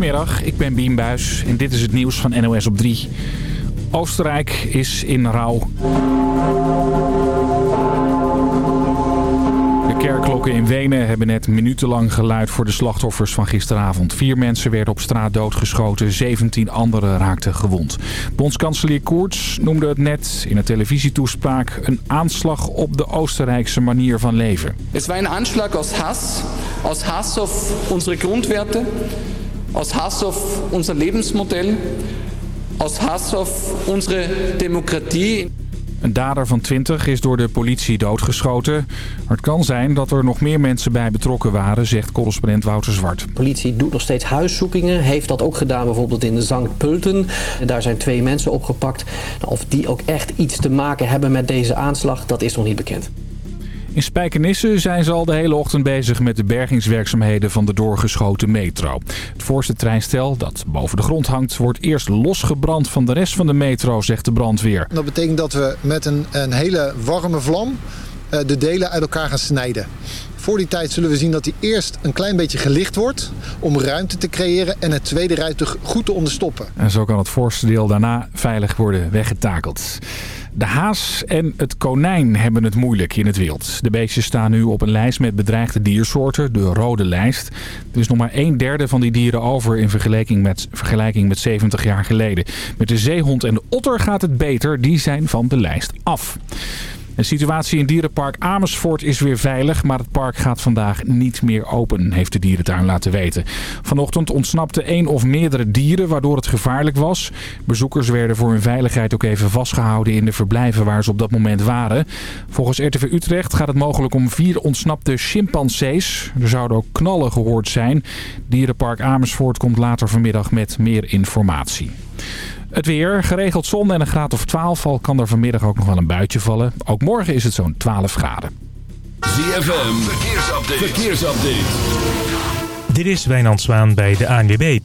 Goedemiddag, ik ben Bien Buis en dit is het nieuws van NOS op 3. Oostenrijk is in rouw. De kerkklokken in Wenen hebben net minutenlang geluid voor de slachtoffers van gisteravond. Vier mensen werden op straat doodgeschoten, 17 anderen raakten gewond. Bondskanselier Koerts noemde het net in een televisietoespraak een aanslag op de Oostenrijkse manier van leven. Het was een aanslag aus Hass, aus Hass auf unsere Grundwerte, aus Hass auf unser Lebensmodell, aus Hass auf unsere Demokratie. Een dader van 20 is door de politie doodgeschoten. Maar het kan zijn dat er nog meer mensen bij betrokken waren, zegt correspondent Wouter Zwart. De politie doet nog steeds huiszoekingen. Heeft dat ook gedaan bijvoorbeeld in de Zankt Pulten. En daar zijn twee mensen opgepakt. Nou, of die ook echt iets te maken hebben met deze aanslag, dat is nog niet bekend. In Spijkenisse zijn ze al de hele ochtend bezig met de bergingswerkzaamheden van de doorgeschoten metro. Het voorste treinstel dat boven de grond hangt wordt eerst losgebrand van de rest van de metro, zegt de brandweer. Dat betekent dat we met een, een hele warme vlam uh, de delen uit elkaar gaan snijden. Voor die tijd zullen we zien dat die eerst een klein beetje gelicht wordt om ruimte te creëren en het tweede rijtuig goed te onderstoppen. En zo kan het voorste deel daarna veilig worden weggetakeld. De haas en het konijn hebben het moeilijk in het wild. De beestjes staan nu op een lijst met bedreigde diersoorten, de rode lijst. Er is nog maar een derde van die dieren over in vergelijking met, vergelijking met 70 jaar geleden. Met de zeehond en de otter gaat het beter, die zijn van de lijst af. De situatie in dierenpark Amersfoort is weer veilig, maar het park gaat vandaag niet meer open, heeft de dierentuin laten weten. Vanochtend ontsnapte één of meerdere dieren, waardoor het gevaarlijk was. Bezoekers werden voor hun veiligheid ook even vastgehouden in de verblijven waar ze op dat moment waren. Volgens RTV Utrecht gaat het mogelijk om vier ontsnapte chimpansees. Er zouden ook knallen gehoord zijn. Dierenpark Amersfoort komt later vanmiddag met meer informatie. Het weer, geregeld zon en een graad of 12. Al kan er vanmiddag ook nog wel een buitje vallen. Ook morgen is het zo'n 12 graden. ZFM, verkeersupdate. verkeersupdate. Dit is Wijnand Zwaan bij de ANWB.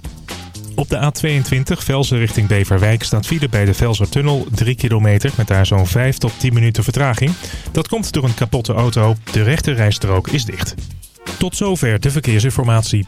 Op de A22 Velsen richting Beverwijk staat file bij de Velsertunnel 3 kilometer met daar zo'n 5 tot 10 minuten vertraging. Dat komt door een kapotte auto. De rechte rijstrook is dicht. Tot zover de verkeersinformatie.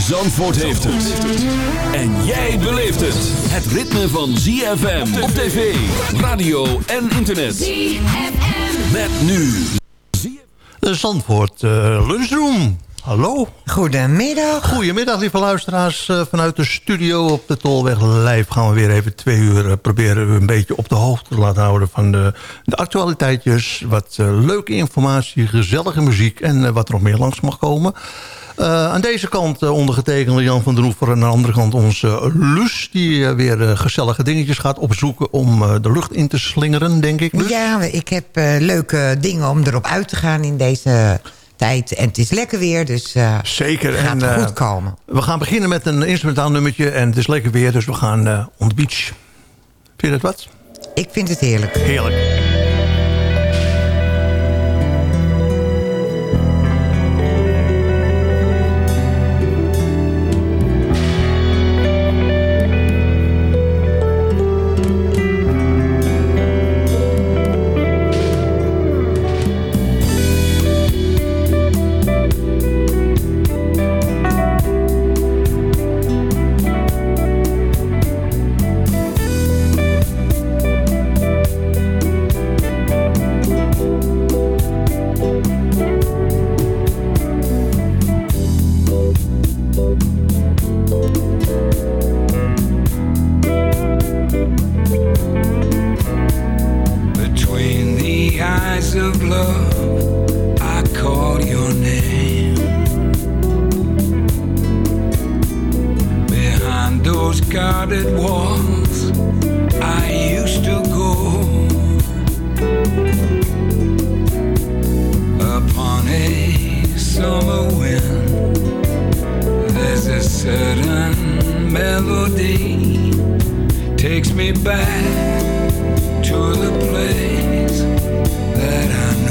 Zandvoort heeft het. En jij beleeft het. Het ritme van ZFM op tv, radio en internet. ZFM. Met nu. De Zandvoort uh, Lunchroom. Hallo. Goedemiddag. Goedemiddag, lieve luisteraars. Uh, vanuit de studio op de Tolweg Lijf gaan we weer even twee uur uh, proberen een beetje op de hoogte te laten houden van de, de actualiteitjes. Wat uh, leuke informatie, gezellige muziek en wat er nog meer langs mag komen. Uh, aan deze kant ondergetekende Jan van der Oever... en aan de andere kant onze Lus... die weer gezellige dingetjes gaat opzoeken... om de lucht in te slingeren, denk ik. Ja, ik heb leuke dingen om erop uit te gaan in deze tijd. En het is lekker weer, dus Zeker. gaat en, goed komen. We gaan beginnen met een instrumentaal nummertje... en het is lekker weer, dus we gaan on the beach. Vind je dat wat? Ik vind het heerlijk. Heerlijk. Takes me back to the place that I know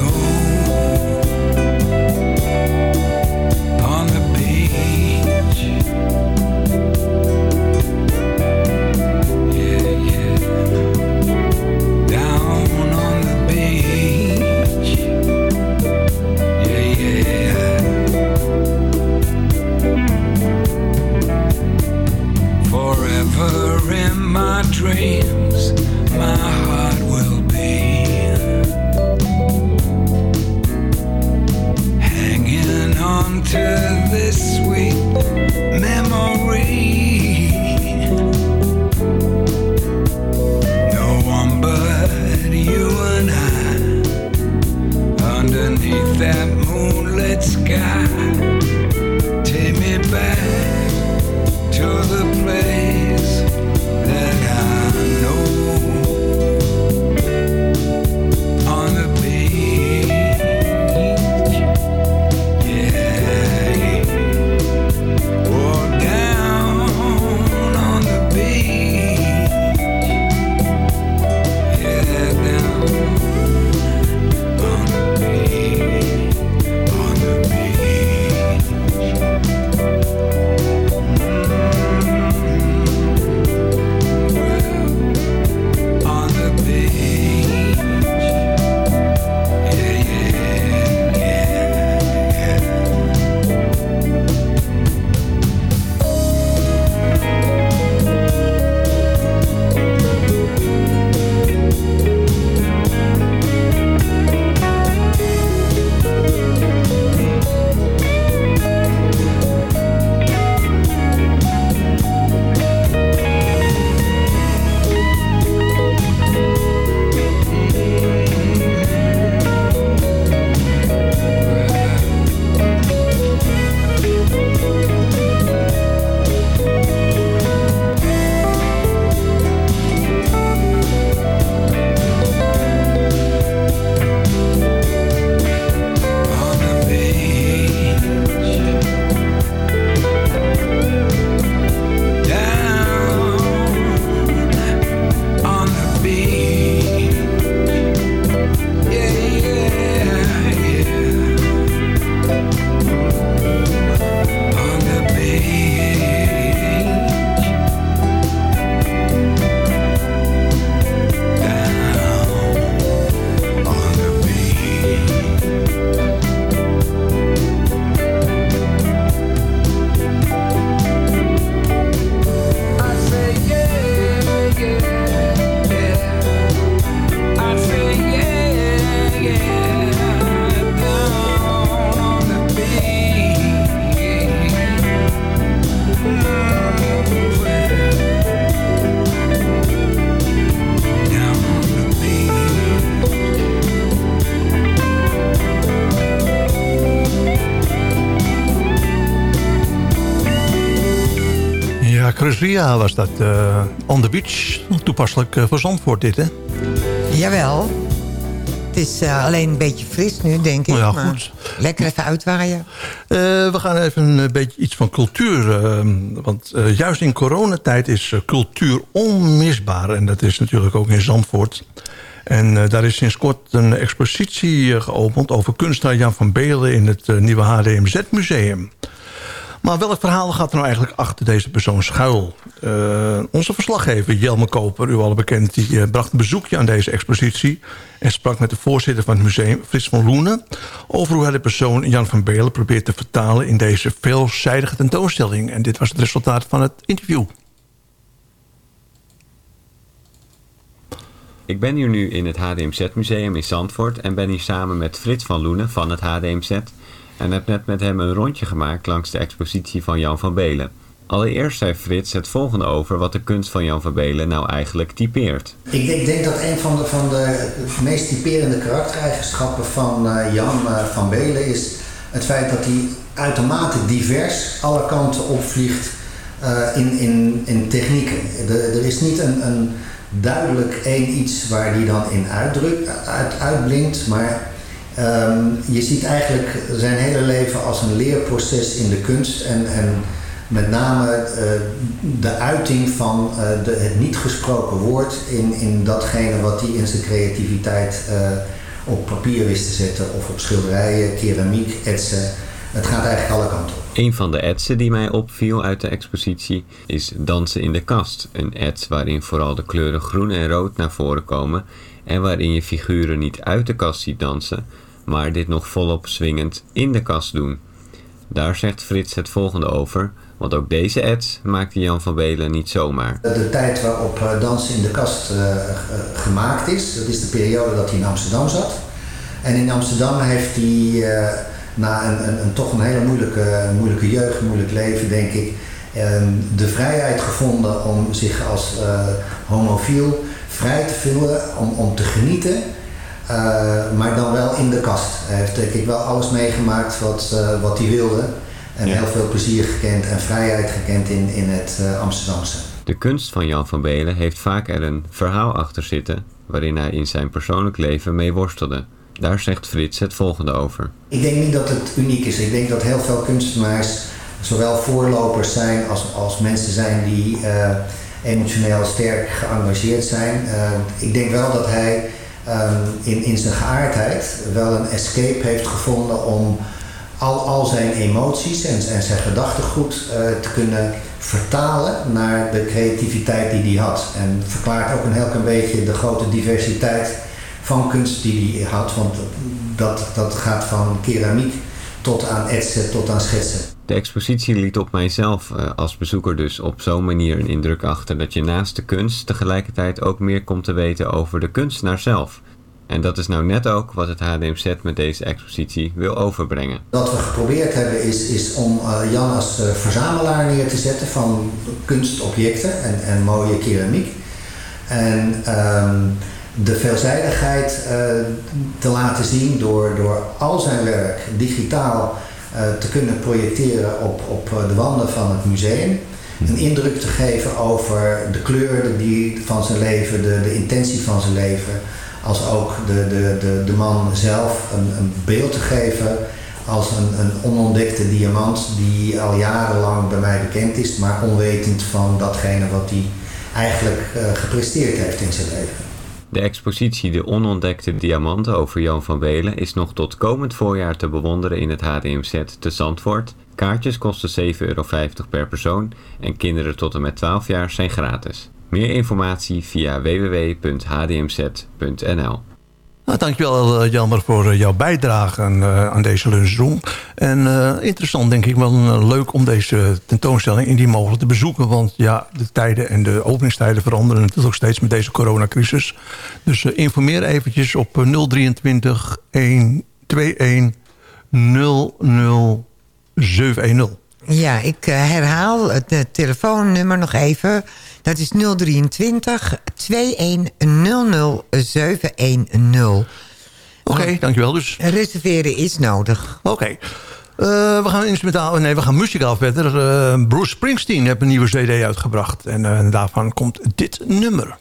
Chris was dat. eh, on the beach. Toepasselijk eh, voor Zandvoort dit, hè? Jawel. Het is eh, alleen een beetje fris nu, denk ik. Oh ja, maar goed. Lekker even uitwaaien. We gaan even een beetje iets van cultuur. want juist in coronatijd is cultuur onmisbaar. En dat is natuurlijk ook in Zandvoort. En daar is sinds kort een expositie geopend... over kunstenaar Jan van Beelen in het nieuwe HDMZ-museum. Maar welk verhaal gaat er nou eigenlijk achter deze persoon schuil? Eh, onze verslaggever Jelme Koper, u al bekend... die eh, bracht een bezoekje aan deze expositie... en sprak met de voorzitter van het museum, Frits van Loenen... over hoe hij de persoon Jan van Beelen probeert te vertalen... in deze veelzijdige tentoonstelling. En dit was het resultaat van het interview. Ik ben hier nu in het HDMZ-museum in Zandvoort en ben hier samen met Frits van Loenen van het HDMZ en heb net met hem een rondje gemaakt langs de expositie van Jan van Belen. Allereerst zei Frits het volgende over wat de kunst van Jan van Belen nou eigenlijk typeert. Ik denk, denk dat een van de, van de meest typerende karaktereigenschappen van eh, Jan eh, van Belen is het feit dat hij uitermate divers alle kanten opvliegt eh, in, in, in technieken. Er, er is niet een, een duidelijk één iets waar die dan in uitdrukt, uit, uitblinkt, maar ehm, je ziet eigenlijk zijn hele leven als een leerproces in de kunst en, en met name eh, de uiting van eh, de, het niet gesproken woord in, in datgene wat hij in zijn creativiteit eh, op papier wist te zetten of op schilderijen, keramiek, etsen. Het gaat eigenlijk alle kanten op. Een van de etsen die mij opviel uit de expositie is Dansen in de Kast. Een ets waarin vooral de kleuren groen en rood naar voren komen en waarin je figuren niet uit de kast ziet dansen, maar dit nog volop swingend in de kast doen. Daar zegt Frits het volgende over, want ook deze ets maakte Jan van Belen niet zomaar. De tijd waarop eh, Dansen in de Kast eh, eh, gemaakt is, dat is de periode dat hij in Amsterdam zat. En in Amsterdam heeft hij na een, een, een toch een hele moeilijke, moeilijke jeugd, moeilijk leven denk ik, ehm, de vrijheid gevonden om zich als homofiel vrij te voelen, om, om te genieten. Eh, maar dan wel in de kast. Hij heeft denk ik wel alles meegemaakt wat, eh, wat hij wilde. En heel veel plezier gekend en vrijheid gekend in, in het eh, Amsterdamse. De kunst van Jan van Belen heeft vaak er een verhaal achter zitten waarin hij in zijn persoonlijk leven mee worstelde. Daar zegt Frits het volgende over. Ik denk niet dat het uniek is. Ik denk dat heel veel kunstenaars zowel voorlopers zijn als, als mensen zijn die emotioneel sterk geëngageerd zijn. Ik denk wel dat hij ehm, in, in zijn geaardheid wel een escape heeft gevonden om al, al zijn emoties en, zijn gedachtegoed eh, te kunnen vertalen naar de creativiteit die hij had. En verklaart ook een heel klein beetje de grote diversiteit van kunst die hij had. Want dat, dat gaat van keramiek tot aan etsen, tot aan schetsen. De expositie liet op mijzelf eh, als bezoeker dus op zo'n manier een indruk achter dat je naast de kunst tegelijkertijd ook meer komt te weten over de kunstenaar zelf. En dat is nou net ook wat het HDMZ met deze expositie wil overbrengen. Wat we geprobeerd hebben is, is om eh, Jan als eh, verzamelaar neer te zetten van kunstobjecten en, en mooie keramiek. En ehm, de veelzijdigheid te laten zien door, door al zijn werk digitaal te kunnen projecteren op, op eh, de wanden van het museum. Een indruk te geven over de kleur die van zijn leven, de, de intentie van zijn leven. Als ook de, de, de, de man zelf een, een beeld te geven als een, een onontdekte diamant die al jarenlang bij mij bekend is, maar onwetend van datgene wat hij eigenlijk eh, gepresteerd heeft in zijn leven. De expositie De Onontdekte Diamanten over Jan van Belen is nog tot komend voorjaar te bewonderen in het HDMZ te Zandvoort. Kaartjes kosten 7,50 euro per persoon en kinderen tot en met 12 jaar zijn gratis. Meer informatie via www.hdmz.nl Nou, dankjewel eh, Jelmer voor eh, jouw bijdrage aan, eh, aan deze lunchroom. En interessant denk ik wel leuk om deze tentoonstelling indien mogelijk te bezoeken. Want ja, de tijden en de openingstijden veranderen natuurlijk steeds met deze coronacrisis. Dus informeer eventjes op eh, 023 121 00710. Ja, ik eh, herhaal het eh, telefoonnummer nog even. Dat is 023 2100 710. Oké, dankjewel dus. Reserveren is nodig. Oké. Eh, we gaan instrumentaal, nee, we gaan muzikaal verder. Eh, Bruce Springsteen heeft een nieuwe cd uitgebracht. En daarvan komt dit nummer.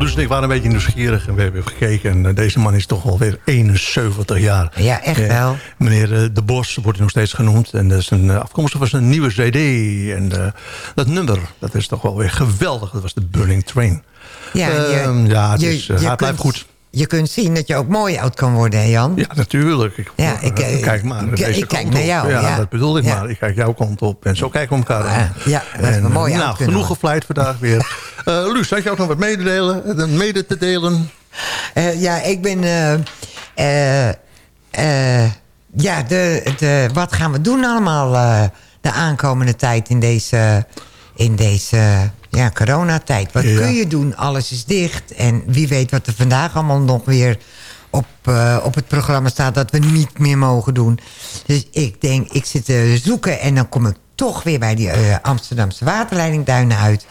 En ik waren een beetje nieuwsgierig. En we hebben gekeken. En uh, deze man is toch alweer 71 jaar. Ja, echt wel. meneer uh, De Bos wordt hij nog steeds genoemd. En dat is een afkomstig was een nieuwe cd. En dat nummer, dat is toch wel weer geweldig. Dat was de Burning Train. Ja, je, ja het is, hij blijft goed. Je kunt zien dat je ook mooi oud kan worden, hè Jan? Ja, natuurlijk. Ik, ja, ik, uh, kijk maar ik, kijk naar op. jou. Ja, Ja, dat bedoel ik Ja. maar. Ik kijk jouw kant op. En zo kijken we elkaar aan. Ja, dat is en, een mooie Nou, genoeg we. gevleid vandaag weer. Uh, Luus, had je ook nog wat mededelen, eh, mede te delen? Eh, ja, ik ben... eh, eh, eh, ja, de, de, wat gaan we doen allemaal eh, de aankomende tijd in deze, in deze ja, coronatijd? Wat Ja. kun je doen? Alles is dicht. En wie weet wat er vandaag allemaal nog weer op, eh, op het programma staat... dat we niet meer mogen doen. Dus ik denk, ik zit te zoeken... en dan kom ik toch weer bij die eh, Amsterdamse waterleidingduinen uit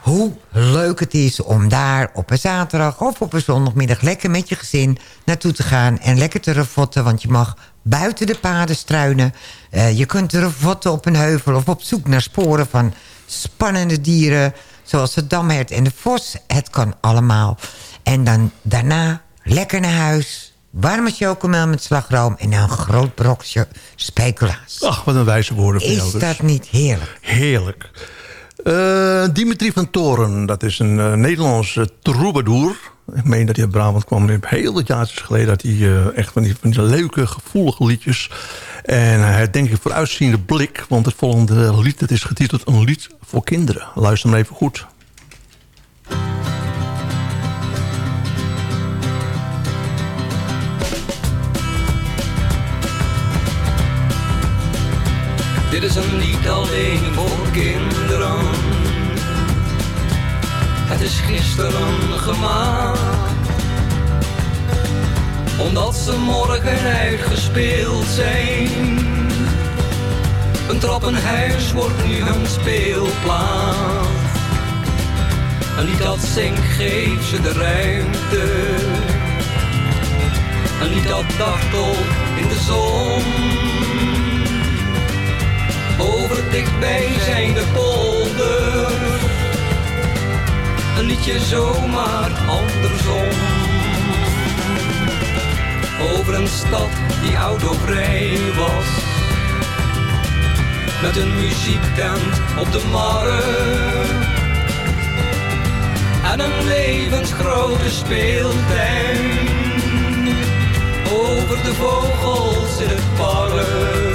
hoe leuk het is om daar op een zaterdag of op een zondagmiddag... lekker met je gezin naartoe te gaan en lekker te refotten. Want je mag buiten de paden struinen. Eh, je kunt refotten op een heuvel of op zoek naar sporen van spannende dieren... zoals de damhert en de vos. Het kan allemaal. En dan daarna lekker naar huis... warme chocomel met slagroom en een groot brokje speculaas. Ach, wat een wijze woorden jou. Is dus. dat niet heerlijk? Heerlijk. Eh, Dimitri van Toren, dat is een eh, Nederlandse troubadour. Ik meen dat hij uit Brabant kwam heel wat jaartjes geleden. Dat hij eh, echt van die, leuke, gevoelige liedjes. En hij denk ik vooruitziende blik. Want het volgende lied dat is getiteld Een lied voor kinderen. Luister maar even goed. Dit is een lied alleen voor kinderen. Het is gisteren gemaakt. Omdat ze morgen uitgespeeld zijn. Een trappenhuis wordt nu hun speelplaats. Een lied dat zingt geeft ze de ruimte. Een lied dat dartelt in de zon. Over dichtbij zijn de polder. Een liedje zomaar andersom. Over een stad die autovrij was. Met een muziektent op de markt. En een levensgrote speeltuin. Over de vogels in het park.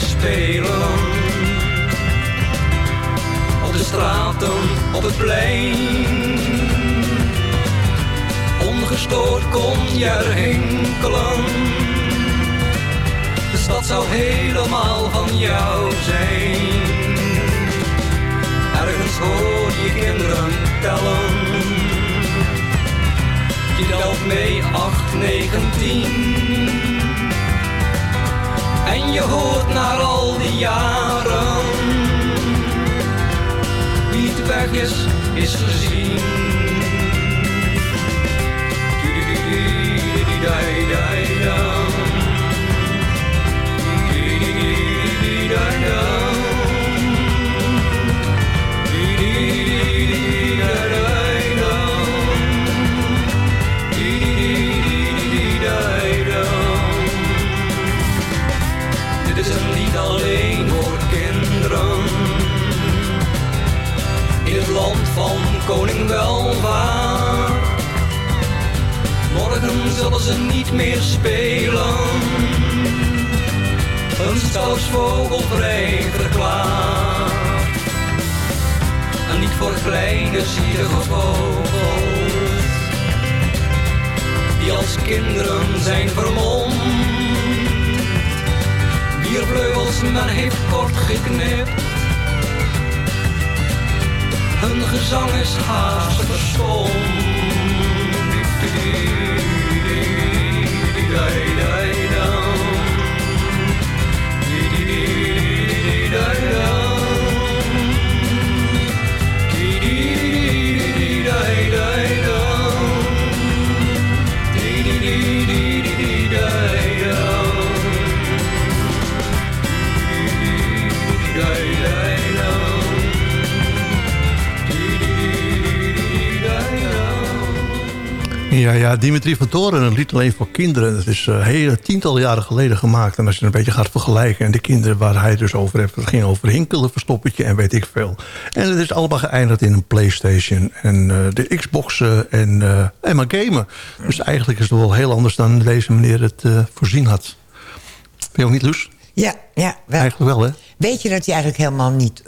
Spelen. Op de straten, op het plein ongestoord kon je er hinkelen. De stad zou helemaal van jou zijn. Ergens hoor je kinderen tellen. Je telt mee 8, 9, 10. En je hoort naar al die jaren. Wie niet weg is, is gezien. Koning welvaart. Morgen zullen ze niet meer spelen. Een stadsvogel vrij verklaard. En niet voor kleine zielige vogels. Die als kinderen zijn vermomd. Wier vleugels men heeft kort geknipt. Hun gezang is haast verstomd. Ja, ja, Dimitri van Toren, een lied alleen voor kinderen. Dat is uh, hele tientallen jaren geleden gemaakt. En als je het een beetje gaat vergelijken... en de kinderen waar hij het dus over heeft... het ging over hinkelen, verstoppertje en weet ik veel. En het is allemaal geëindigd in een Playstation... en uh, de Xboxen en, uh, en maar gamen. Dus eigenlijk is het wel heel anders dan deze meneer het voorzien had. Vind je ook niet, Luus? Ja, ja. Wel. Eigenlijk wel, hè? Weet je dat hij eigenlijk helemaal niet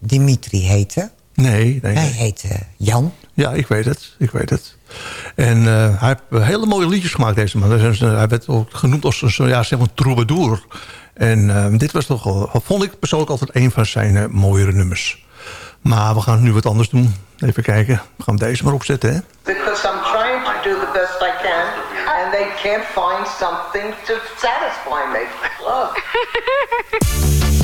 Dimitri heette? Nee. nee hij heette Jan. Ja, ik weet het. Ik weet het. En uh, hij heeft hele mooie liedjes gemaakt, deze man. Hij werd ook genoemd als een ja, zeg maar, troubadour. En uh, dit was toch wel, vond ik persoonlijk altijd een van zijn uh, mooiere nummers. Maar we gaan nu wat anders doen. Even kijken. We gaan deze maar opzetten, hè? Because I'm trying to do the best I can. And they can't find something to satisfy me. Look.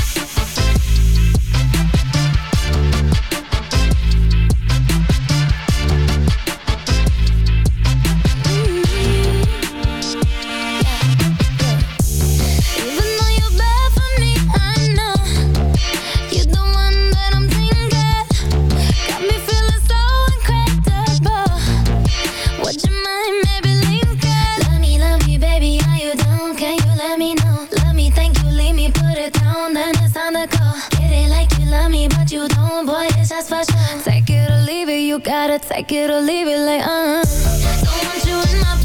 gotta take it or leave it like uh. Don't want you in my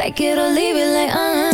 take it or leave it like uh.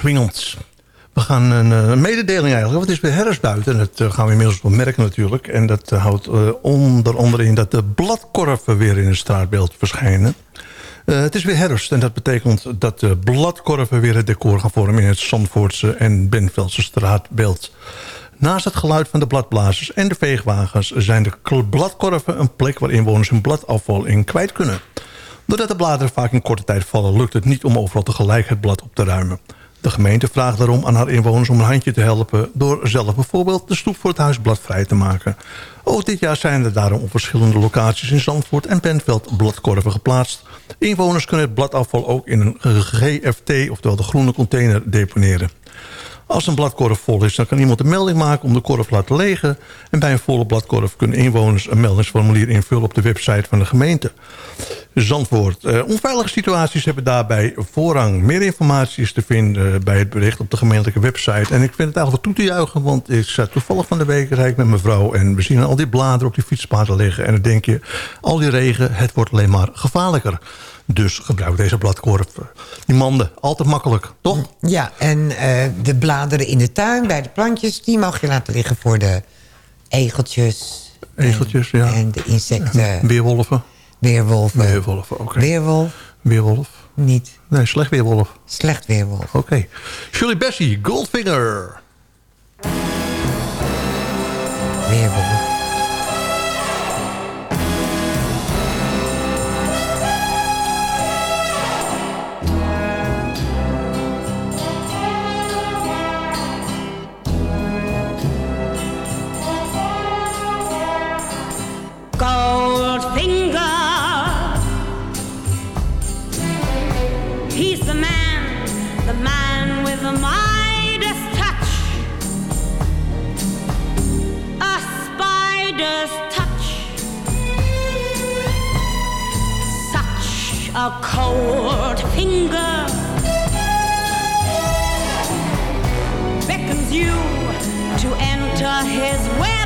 Swingend. We gaan een, eh, een mededeling eigenlijk. Want het is weer herfst buiten. En dat eh, gaan we inmiddels wel merken natuurlijk. En dat eh, houdt onder andere in dat de bladkorven weer in het straatbeeld verschijnen. Eh, het is weer herfst en dat betekent dat de bladkorven weer het decor gaan vormen... in het Zandvoortse en Benveldse straatbeeld. Naast het geluid van de bladblazers en de veegwagens... zijn de bladkorven een plek waar inwoners hun bladafval in kwijt kunnen. Doordat de bladeren vaak in korte tijd vallen... lukt het niet om overal tegelijk het blad op te ruimen. De gemeente vraagt daarom aan haar inwoners om een handje te helpen... door zelf bijvoorbeeld de stoep voor het huis bladvrij te maken. Ook dit jaar zijn er daarom op verschillende locaties in Zandvoort en Bentveld bladkorven geplaatst. Inwoners kunnen het bladafval ook in een GFT, oftewel de groene container, deponeren. Als een bladkorf vol is, dan kan iemand een melding maken om de korf te laten legen. En bij een volle bladkorf kunnen inwoners een meldingsformulier invullen op de website van de gemeente. Zandvoort. Eh, onveilige situaties hebben daarbij voorrang. Meer informatie is te vinden bij het bericht op de gemeentelijke website. En ik vind het eigenlijk wat toe te juichen, want ik zat toevallig van de week rijd met mijn vrouw. En we zien al die bladeren op die fietspaden liggen. En dan denk je, al die regen, het wordt alleen maar gevaarlijker. Dus gebruik deze bladkorf. Die manden, altijd makkelijk, toch? Ja, en eh, de bladeren in de tuin bij de plantjes... die mag je laten liggen voor de egeltjes. Egeltjes, ja. En de insecten. Weerwolven. Weerwolven. Weerwolven, oké. Weerwolf. Weerwolf. Niet. Nee, slecht weerwolf. Slecht weerwolf. Oké. Shirley Bessie, Goldfinger. Weerwolf. A cold finger. Beckons you to enter his web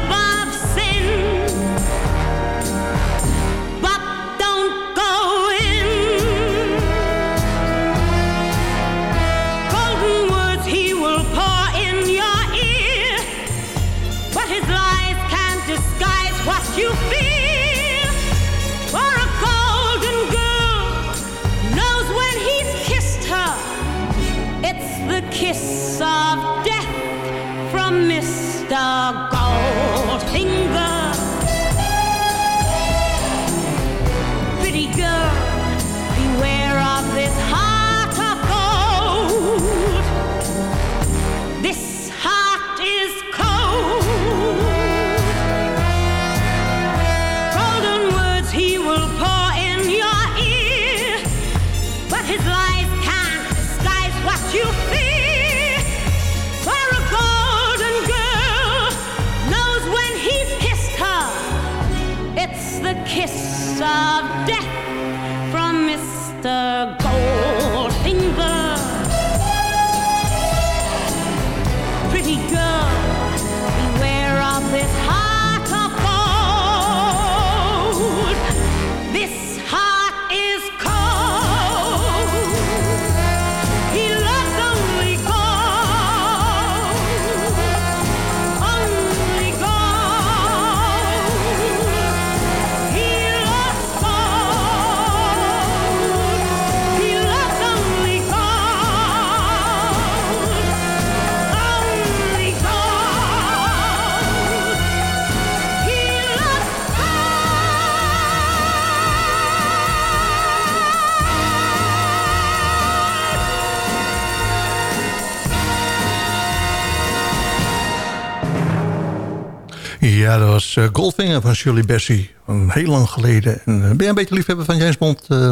was eh, Goldfinger van Shirley Bessie. Heel lang geleden. En, eh, ben je een beetje liefhebber van James Bond, eh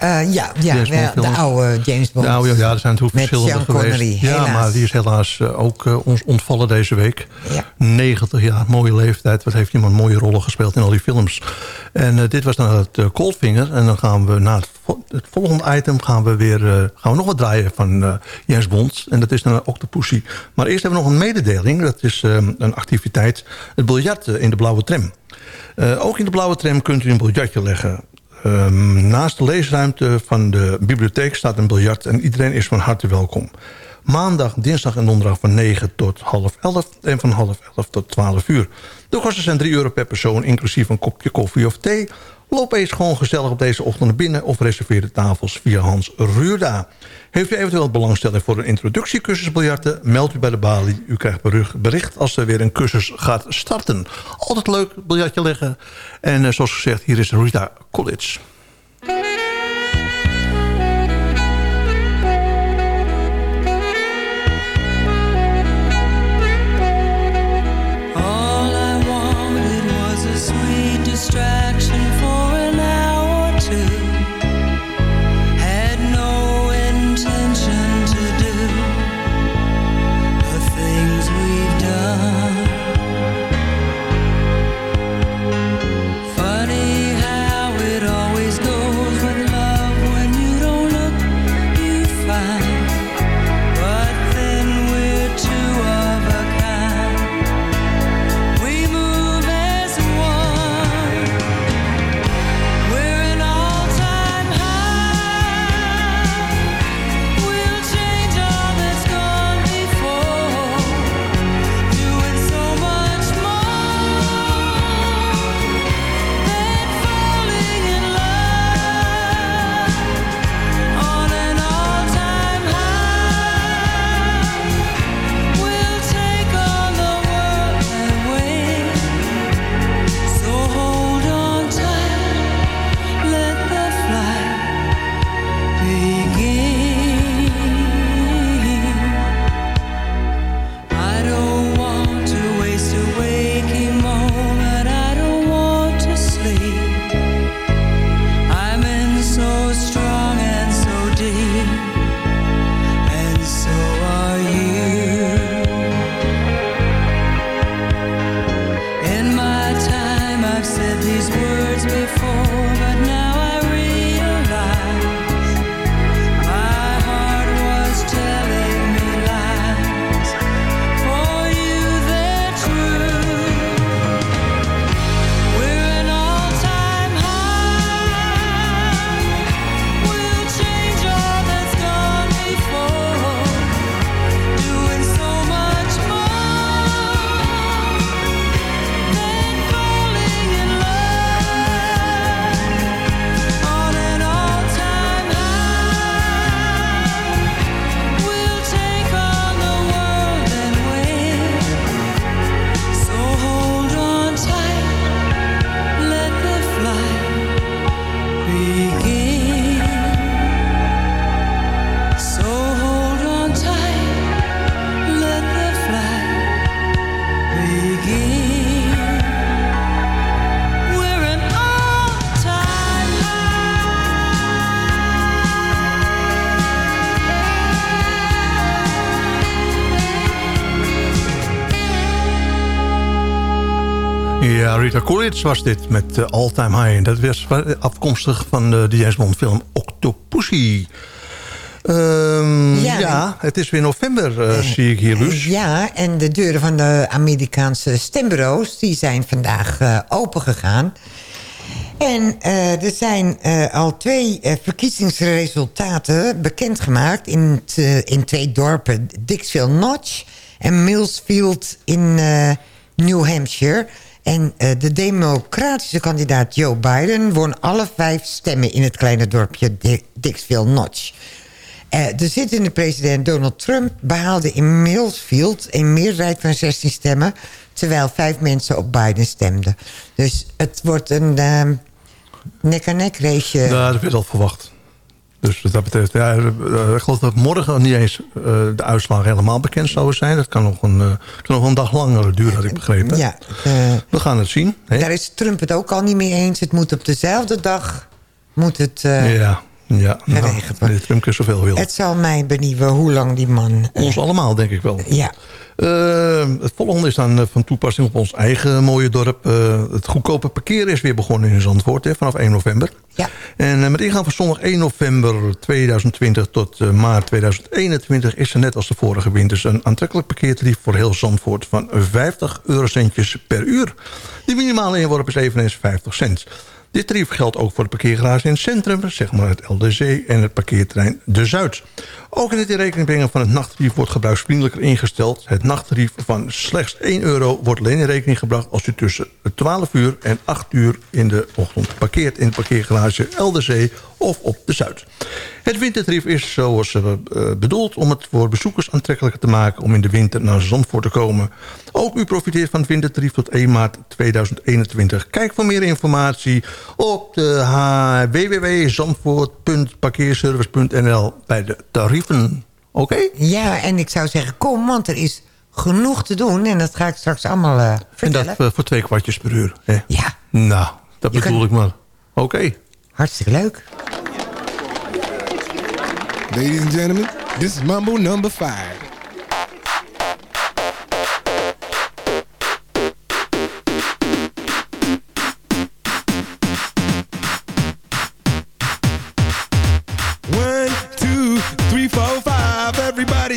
Eh, ja, ja James wel, de oude James Bond. De oude, ja, er zijn natuurlijk verschillende Sean geweest. Connery, ja, helaas. maar die is helaas eh, ook eh, ons ontvallen deze week. Ja. 90 jaar, mooie leeftijd. Wat heeft iemand mooie rollen gespeeld in al die films. En dit was dan het Goldfinger. En dan gaan we naar het, vo- het volgende item gaan we weer gaan we nog wat draaien van James Bond. En dat is dan Octopussy. Maar eerst hebben we nog een mededeling. Dat is eh, een activiteit. Het biljart in de blauwe tram. Ook in de blauwe tram kunt u een biljartje leggen. Ehm, naast de leesruimte van de bibliotheek staat een biljart... en iedereen is van harte welkom. Maandag, dinsdag en donderdag van 9 tot half 11... en van half 11 tot 12 uur. De kosten zijn 3 euro per persoon, inclusief een kopje koffie of thee. Loop eens gewoon gezellig op deze ochtend binnen... of reserveer de tafels via Hans Ruurda. Heeft u eventueel belangstelling voor een introductiecursus biljarten... meld u bij de balie. U krijgt bericht- als er weer een cursus gaat starten. Altijd leuk, biljartje leggen. En eh, zoals gezegd, hier is Rita College. Coolidge was dit met eh, All Time High. En dat was afkomstig van eh, de James Bond film Octopussy. Ehm, Ja, ja, het is weer november, eh, zie ik hier, Luus. Ja, en de deuren van de Amerikaanse stembureaus... die zijn vandaag eh, open gegaan. En eh, er zijn eh, al twee eh, verkiezingsresultaten bekendgemaakt... In, eh, in twee dorpen, Dixville Notch en Millsfield in eh, New Hampshire... En eh, de democratische kandidaat Joe Biden won alle vijf stemmen in het kleine dorpje Di- Dixville Notch. Eh, de zittende president Donald Trump behaalde in Millsfield een meerderheid van 16 stemmen... terwijl vijf mensen op Biden stemden. Dus het wordt een ehm, nek-aan-nek race. Ja, dat werd al verwacht. Dus wat dat betreft, ja, eh, ik geloof dat morgen niet eens eh, de uitslagen helemaal bekend zouden zijn. Dat kan nog een, eh, kan nog een dag langer duren, had ik begrepen. Ja, eh, We gaan het zien. hè? daar is Trump het ook al niet mee eens. Het moet op dezelfde dag... Moet het, eh, ja, ja. Nou, meneer Trump kan zoveel wil. het zal mij benieuwen hoe lang die man... eh, Ons allemaal, denk ik wel. Ja. Eh, het volgende is dan eh, van toepassing op ons eigen mooie dorp. Eh, het goedkope parkeren is weer begonnen in Zandvoort hè, vanaf 1 november. Ja. En eh, met ingang van zondag 1 november 2020 tot eh, maart 2021... is er net als de vorige winters een aantrekkelijk parkeertarief voor heel Zandvoort... van 50 eurocentjes per uur. De minimale inworp is eveneens 50 cent. Dit tarief geldt ook voor de parkeergarage in het centrum, zeg maar het LDC en het parkeerterrein De Zuid. Ook in het in rekening brengen van het nachttarief wordt gebruiksvriendelijker ingesteld. Het nachttarief van slechts 1 euro wordt alleen in rekening gebracht als u tussen 12 uur en 8 uur in de ochtend parkeert in het parkeergarage LDC of op De Zuid. Het wintertarief is zoals eh, bedoeld om het voor bezoekers aantrekkelijker te maken om in de winter naar Zandvoort te komen. Ook u profiteert van het wintertarief tot 1 maart 2021. Kijk voor meer informatie op de www.zandvoort.parkeerservice.nl bij de Oké? Ja, en ik zou zeggen kom, want er is genoeg te doen. En dat ga ik straks allemaal uh, vertellen. En dat eh, voor twee kwartjes per uur. Hè? Ja. Nou, dat bedoel ik maar. Oké. Hartstikke leuk. Ladies and gentlemen, this is Mambo number five.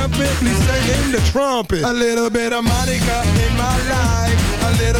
jump in, please sing in the trumpet. A little bit of Monica in my life. A little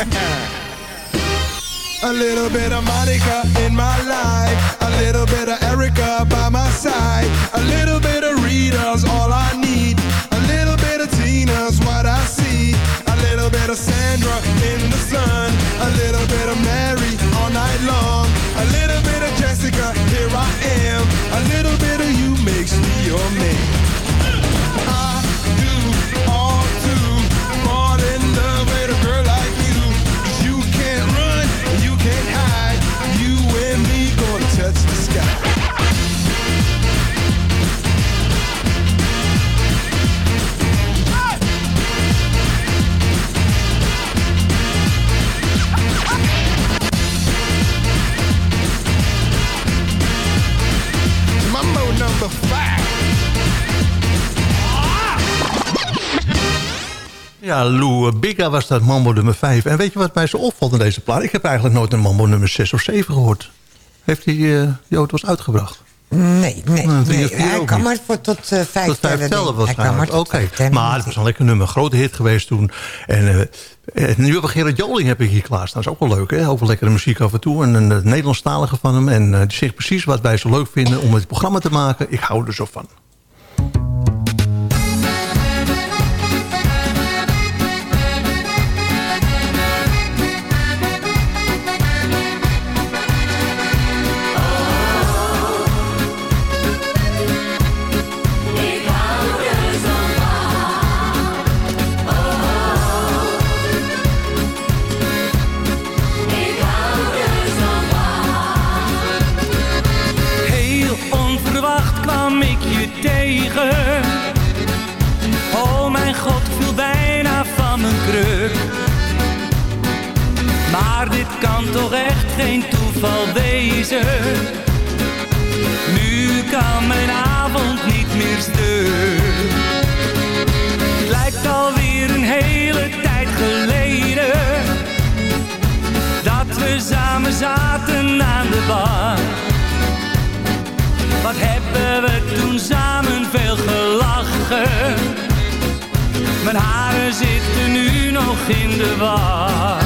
A little bit of Monica in my life. Eh, Bigga was dat Mambo nummer 5. En weet je wat mij zo opvalt in deze plaat? Ik heb eigenlijk nooit een Mambo nummer 6 of 7 gehoord. Heeft die uh, Jood was uitgebracht? Nee, nee, Nou, nee. Hij kan niet. maar voor tot eh, vijf Tot vijf tellen, ik. Hij kan maar vijf maar het was een lekker nummer. Grote hit geweest toen. En eh, eh, nu hebben Gerard Joling heb ik hier klaarstaan. Dat is ook wel leuk, hè? Over lekkere muziek af en toe. En een uh, Nederlandstalige van hem. En uh, die zegt precies wat wij zo leuk vinden om het programma te maken. Ik hou er zo van. Geen toeval wezen. Nu kan mijn avond niet meer stuk. Het lijkt alweer een hele tijd geleden dat we samen zaten aan de bar. Wat hebben we toen samen veel gelachen? Mijn haren zitten nu nog in de war.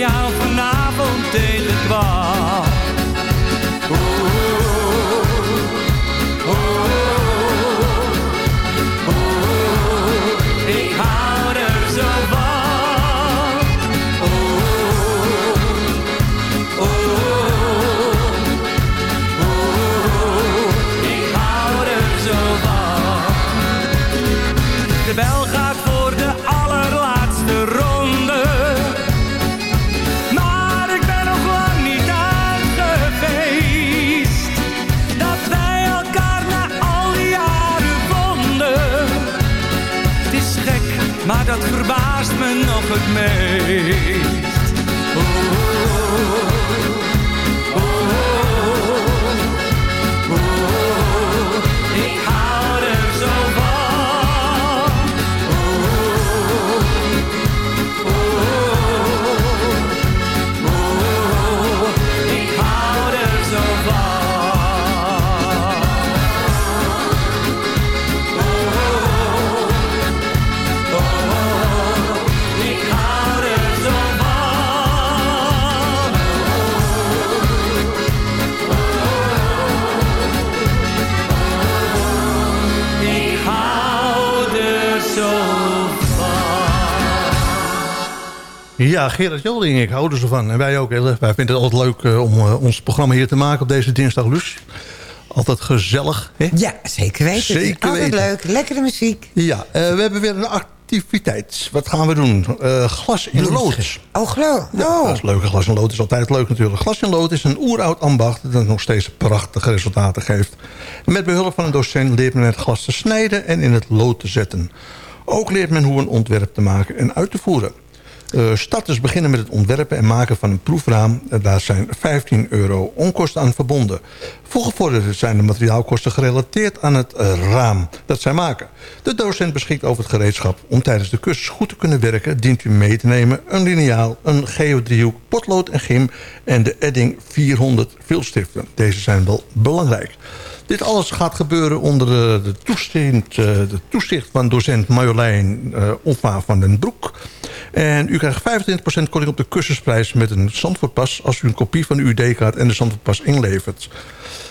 Jou me. nog Ja, Gerard Joling, ik hou er zo van. En wij ook. heel erg. Wij vinden het altijd leuk eh, om eh, ons programma hier te maken op deze dinsdag, Luus. Altijd gezellig. Hè? Ja, zeker weten. Zeker Altijd weten. leuk. Lekkere muziek. Ja, eh, we hebben weer een activiteit. Wat gaan we doen? Glas in lood. Oh, geloof. Ja, dat is leuk. Glas in lood is altijd leuk natuurlijk. Glas in lood is een oeroud ambacht dat nog steeds prachtige resultaten geeft. Met behulp van een docent leert men het glas te snijden en in het lood te zetten. Ook leert men hoe een ontwerp te maken en uit te voeren. Eh, starters beginnen met het ontwerpen en maken van een proefraam. Eh, Daar zijn 15 euro onkosten aan verbonden. Voor gevorderden zijn de materiaalkosten gerelateerd aan het eh, raam dat zij maken. De docent beschikt over het gereedschap. Om tijdens de cursus goed te kunnen werken... dient u mee te nemen een liniaal, een geodriehoek, potlood en gym... en de Edding 400 vilstiften. Deze zijn wel belangrijk. Dit alles gaat gebeuren onder de, de, toezicht, eh, de toezicht van docent Marjolein Offa van den Broek. En u krijgt 25% korting op de cursusprijs met een Zandvoortpas... als u een kopie van uw ID-kaart en de Zandvoortpas inlevert.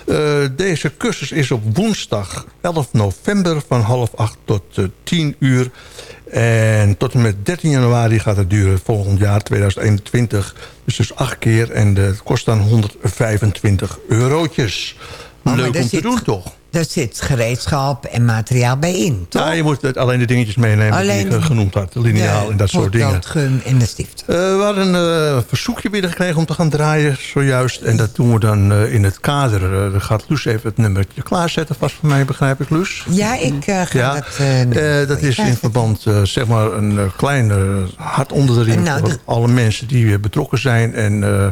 Eh, deze cursus is op woensdag 11 november van half 8 tot eh, 10 uur. En tot en met 13 januari gaat het duren volgend jaar 2021. Dus dus acht keer en het kost dan 125 eurotjes. Oh, maar Leuk om te doen toch? Daar zit gereedschap en materiaal bij in, toch? Ja, je moet het- alleen de dingetjes meenemen Alleen die ik eh, genoemd had. Lineaal en dat soort dingen. gum en de stift. Eh, we hadden een eh, verzoekje binnengekregen om te gaan draaien zojuist. En dat doen we dan eh, in het kader. Eh, dan gaat Luus even het nummertje klaarzetten vast voor mij, begrijp ik, Luus? Ja, ik eh, ga Ja, dat... eh, eh, dat is in verband, eh, zeg maar, een eh, kleine hart onder de riem... Nou, voor de- alle mensen die eh, betrokken zijn... en eh,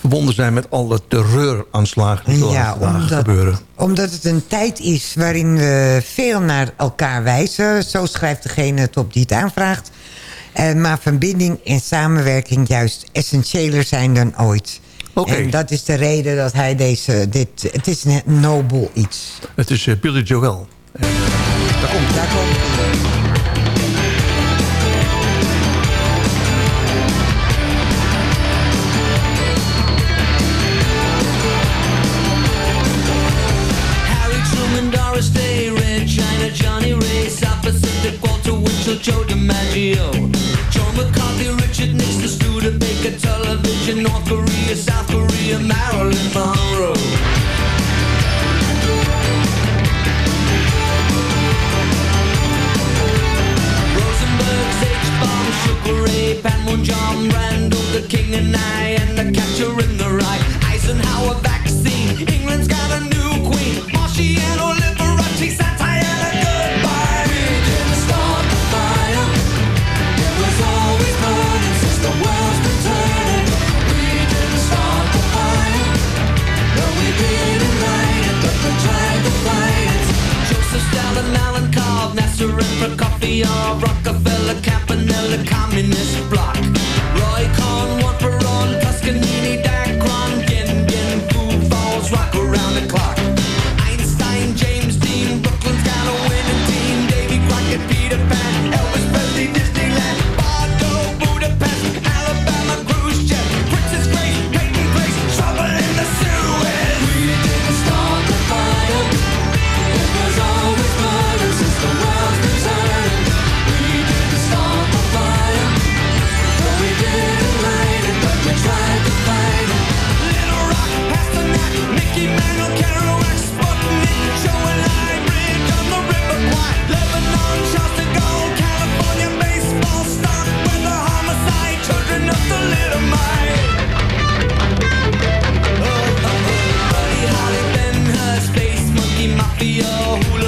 verbonden zijn met alle terreuraanslagen die Ja, omdat, gebeuren. omdat het een tijd is waarin we veel naar elkaar wijzen. Zo schrijft degene het op die het aanvraagt. Eh, maar verbinding en samenwerking juist essentiëler zijn dan ooit. Oké. En dat is de reden dat hij deze... Dit, het is een nobel iets. Het is eh, Billy Joel. En, daar komt Daar komt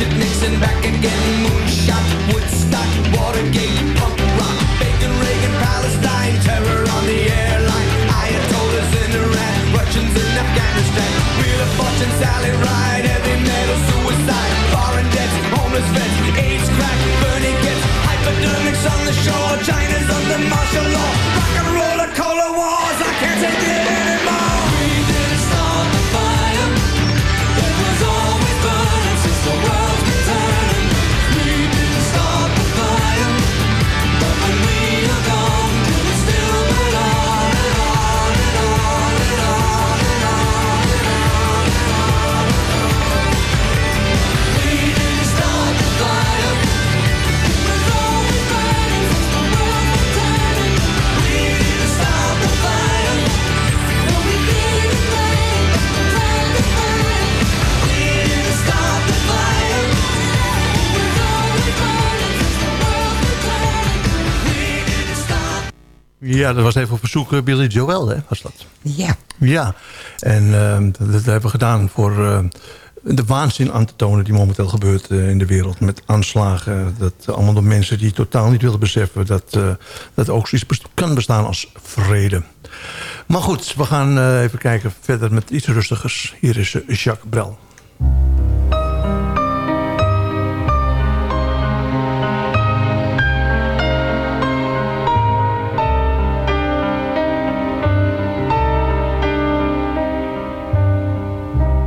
Reagan, moonshot, Woodstock, Watergate, punk rock, Bacon, Reagan, Palestine, terror on the airline, Ayatollahs in Iran, Russians in Afghanistan, Wheel of Fortune, Sally Ride, heavy metal, suicide, foreign debts, homeless vets, AIDS, crack, burning kids, hypodermics on the shore, China's under martial law, rock and roll, cola wars, I can't take it anymore. Ja, dat was even op verzoek eh, Billy Joel, hè, was dat? Ja. Ja, en eh, dat, hebben we gedaan voor eh, de waanzin aan te tonen... die momenteel gebeurt eh, in de wereld met aanslagen. Dat allemaal door mensen die totaal niet willen beseffen... dat, dat ook zoiets best- kan bestaan als vrede. Maar goed, we gaan even kijken verder met iets rustigers. Hier is Jacques Brel.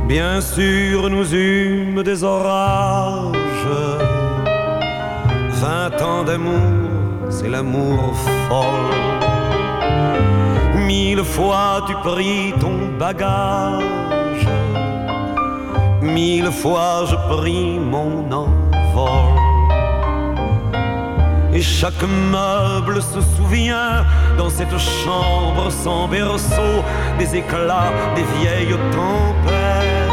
Bien sûr, nous eûmes des orages. Vingt ans d'amour, c'est l'amour folle. Mille fois tu pris ton bagage. Mille fois je pris mon envol. Et chaque meuble se souvient dans cette chambre sans berceau des éclats des vieilles tempêtes.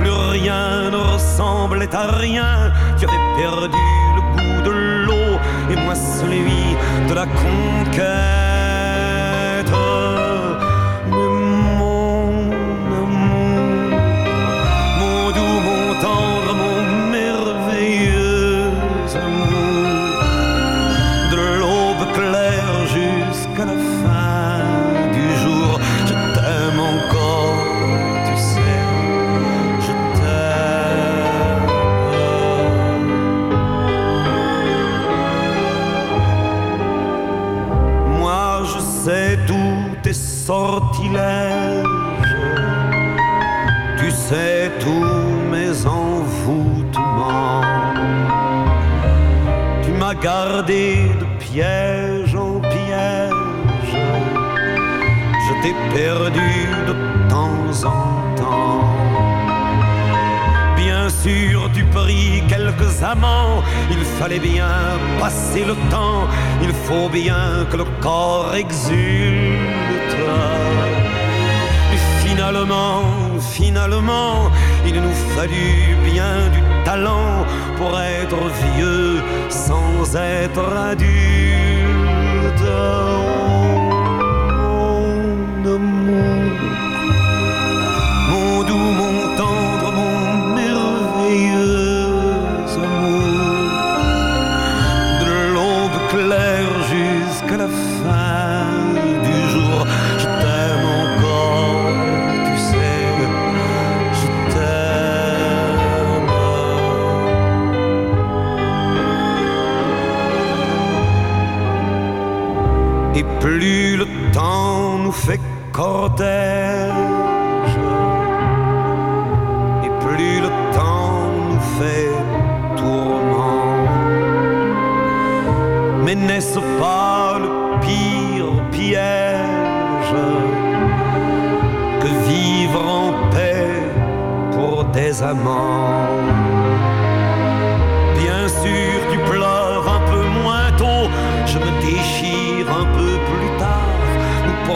Plus rien ne ressemblait à rien. Tu avais perdu le goût de l'eau et moi celui de la conquête. Sortilèges, tu sais tous mes envoûtements. Tu m'as gardé de piège en piège. Je t'ai perdu de temps en temps. Bien sûr, tu pris quelques amants. Il fallait bien passer le temps. Il faut bien que le corps exulte. Et finalement, finalement, il nous fallut bien du talent pour être vieux sans être adulte. Plus le temps nous fait cortège, et plus le temps nous fait tourment. Mais n'est-ce pas le pire piège que vivre en paix pour des amants?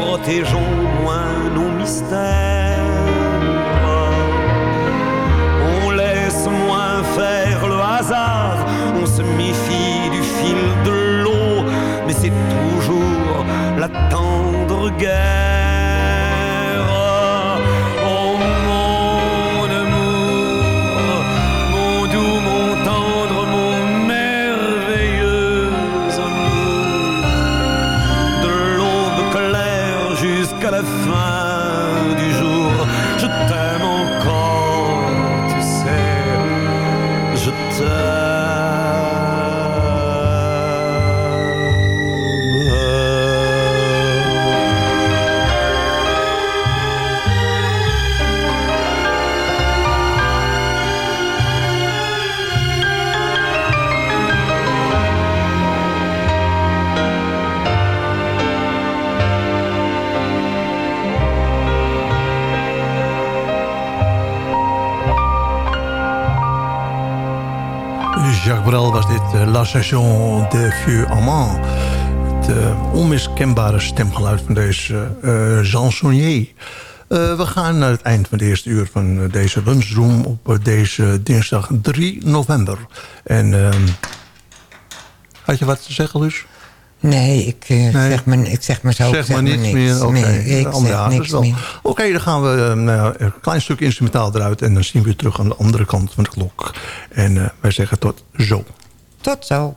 Protégeons moins nos mystères. On laisse moins faire le hasard, on se méfie du fil de l'eau, mais c'est toujours la tendre guerre. Dit eh, La Saison de Vieux Amant. Het eh, onmiskenbare stemgeluid van deze eh chansonnier. Eh, we gaan naar het eind van het eerste uur van deze lunchroom... op deze dinsdag 3 november. En ehm, had je wat te zeggen, Luus? Nee, ik, Zeg, maar, ik zeg maar zo. ik Zeg maar niks niks. meer. Oké, Nee, De zeg wel. meer. Oké, dan gaan we eh, nou ja, een klein stuk instrumentaal eruit... en dan zien we weer terug aan de andere kant van de klok. En wij zeggen tot zo. Tot zo.